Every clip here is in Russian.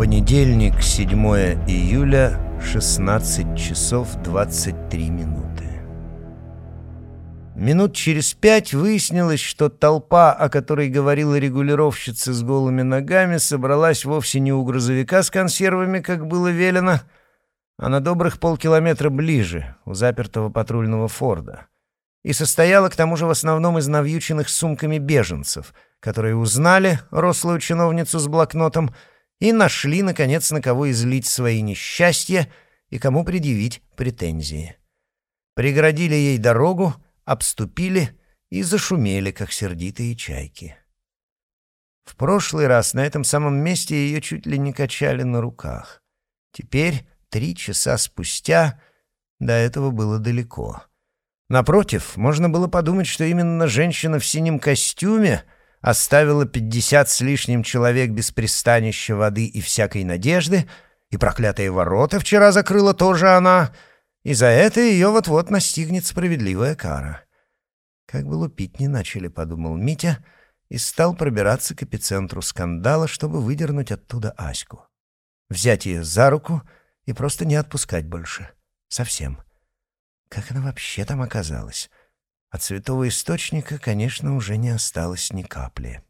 Понедельник, 7 июля, 16 часов 23 минуты. Минут через пять выяснилось, что толпа, о которой говорила регулировщица с голыми ногами, собралась вовсе не у грузовика с консервами, как было велено, а на добрых полкилометра ближе, у запертого патрульного Форда. И состояла к тому же в основном из навьюченных сумками беженцев, которые узнали рослую чиновницу с блокнотом — и нашли, наконец, на кого излить свои несчастья и кому предъявить претензии. Преградили ей дорогу, обступили и зашумели, как сердитые чайки. В прошлый раз на этом самом месте ее чуть ли не качали на руках. Теперь, три часа спустя, до этого было далеко. Напротив, можно было подумать, что именно женщина в синем костюме — оставила пятьдесят с лишним человек без пристанища воды и всякой надежды, и проклятые ворота вчера закрыла тоже она, и за это ее вот-вот настигнет справедливая кара. Как бы лупить не начали, подумал Митя, и стал пробираться к эпицентру скандала, чтобы выдернуть оттуда Аську. Взять ее за руку и просто не отпускать больше. Совсем. Как она вообще там оказалась? От святого источника, конечно, уже не осталось ни капли.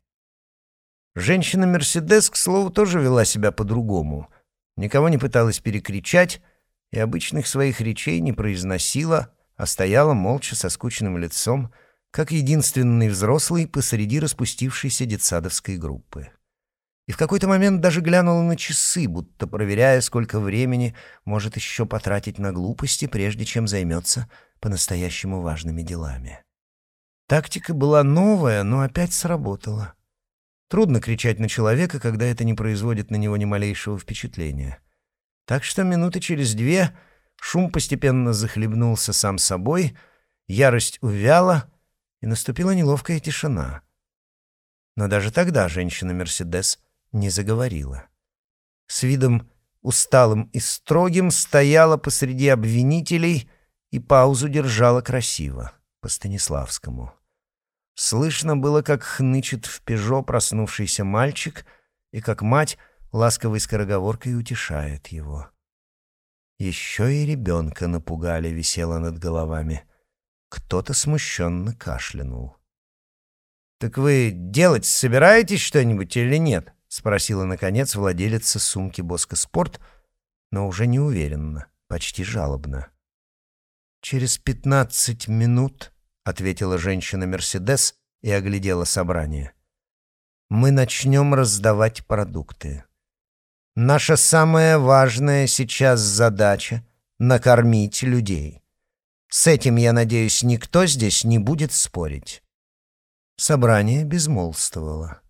Женщина Мерседес, к слову, тоже вела себя по-другому. Никого не пыталась перекричать и обычных своих речей не произносила, а стояла молча со скучным лицом, как единственный взрослый посреди распустившейся детсадовской группы. И в какой-то момент даже глянула на часы, будто проверяя, сколько времени может еще потратить на глупости, прежде чем займется по-настоящему важными делами. Тактика была новая, но опять сработала. Трудно кричать на человека, когда это не производит на него ни малейшего впечатления. Так что минуты через две шум постепенно захлебнулся сам собой, ярость увяла, и наступила неловкая тишина. Но даже тогда женщина Мерседес не заговорила. С видом усталым и строгим стояла посреди обвинителей — и паузу держала красиво, по Станиславскому. Слышно было, как хнычет в пежо проснувшийся мальчик и как мать ласковой скороговоркой утешает его. Еще и ребенка напугали, висело над головами. Кто-то смущенно кашлянул. «Так вы делать собираетесь что-нибудь или нет?» — спросила, наконец, владелица сумки «Боско Спорт», но уже неуверенно, почти жалобно. «Через пятнадцать минут», — ответила женщина Мерседес и оглядела собрание, — «мы начнем раздавать продукты. Наша самая важная сейчас задача — накормить людей. С этим, я надеюсь, никто здесь не будет спорить». Собрание безмолвствовало.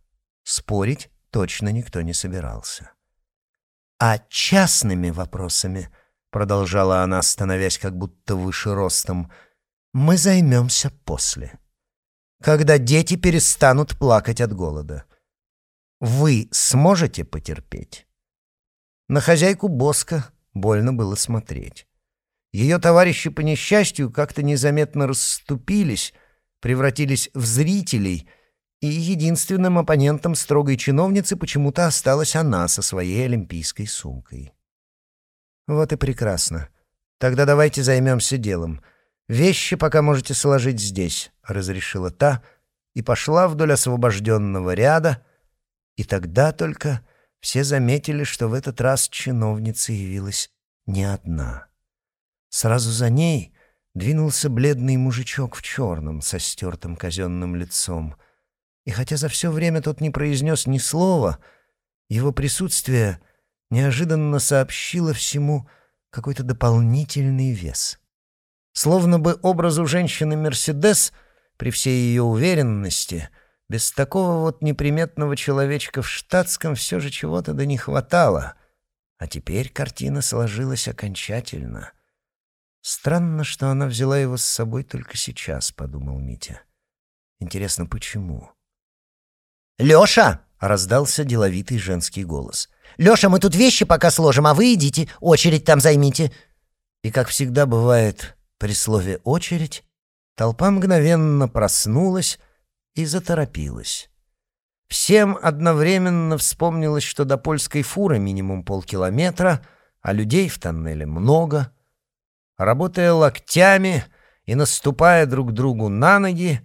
Спорить точно никто не собирался. А частными вопросами — продолжала она, становясь как будто выше ростом, мы займемся после. Когда дети перестанут плакать от голода. Вы сможете потерпеть? На хозяйку Боска больно было смотреть. Ее товарищи по несчастью как-то незаметно расступились, превратились в зрителей, и единственным оппонентом строгой чиновницы почему-то осталась она со своей олимпийской сумкой. «Вот и прекрасно. Тогда давайте займемся делом. Вещи пока можете сложить здесь», — разрешила та и пошла вдоль освобожденного ряда, и тогда только все заметили, что в этот раз чиновница явилась не одна. Сразу за ней двинулся бледный мужичок в черном со стертым казенным лицом. И хотя за все время тот не произнес ни слова, его присутствие — неожиданно сообщила всему какой-то дополнительный вес. Словно бы образу женщины Мерседес, при всей ее уверенности, без такого вот неприметного человечка в штатском все же чего-то да не хватало. А теперь картина сложилась окончательно. Странно, что она взяла его с собой только сейчас, подумал Митя. Интересно, почему? «Леша!» — раздался деловитый женский голос — Леша, мы тут вещи пока сложим, а вы идите, очередь там займите». И, как всегда бывает при слове «очередь», толпа мгновенно проснулась и заторопилась. Всем одновременно вспомнилось, что до польской фуры минимум полкилометра, а людей в тоннеле много. Работая локтями и наступая друг другу на ноги,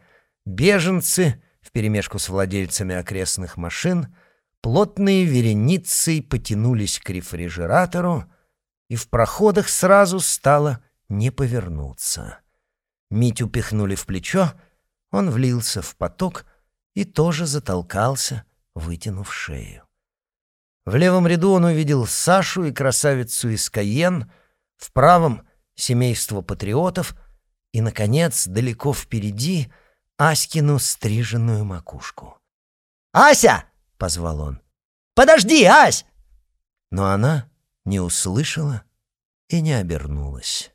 беженцы, вперемешку с владельцами окрестных машин, плотные вереницей потянулись к рефрижератору, и в проходах сразу стало не повернуться. Митю пихнули в плечо, он влился в поток — и тоже затолкался, вытянув шею. В левом ряду он увидел Сашу и красавицу из Каен, в правом — семейство патриотов и, наконец, далеко впереди — Аськину стриженную макушку. «Ася!» — позвал он. «Подожди, Ась!» Но она не услышала и не обернулась.